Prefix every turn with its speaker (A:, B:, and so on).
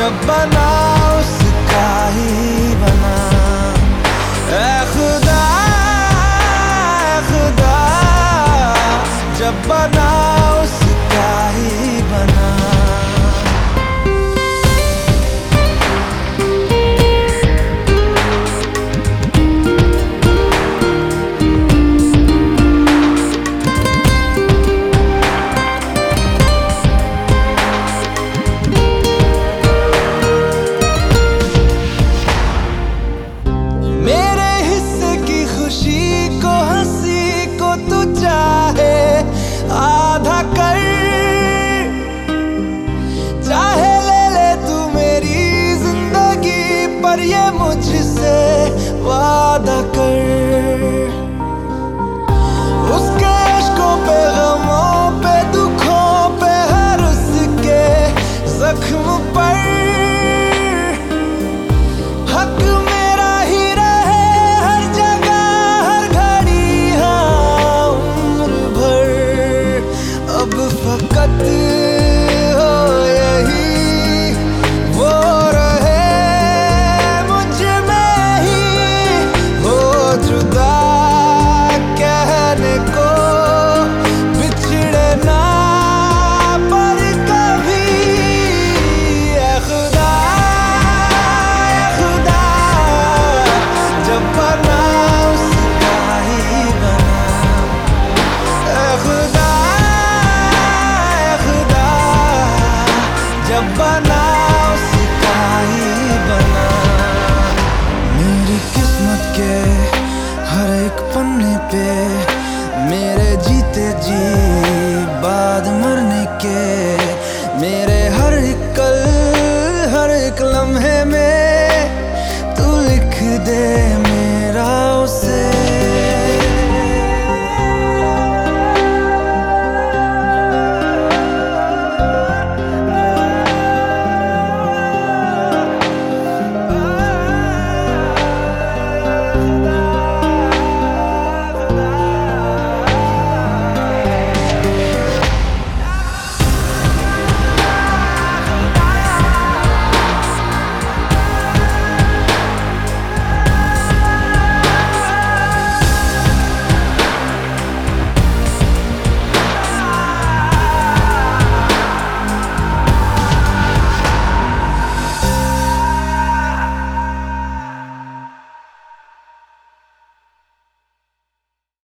A: जब बना उसका ही बना। खुदा खुदा जब बना faqat बनाओ सिपाही बना मेरी किस्मत के हर एक पन्ने पे मेरे जीते जी, बाद मरने के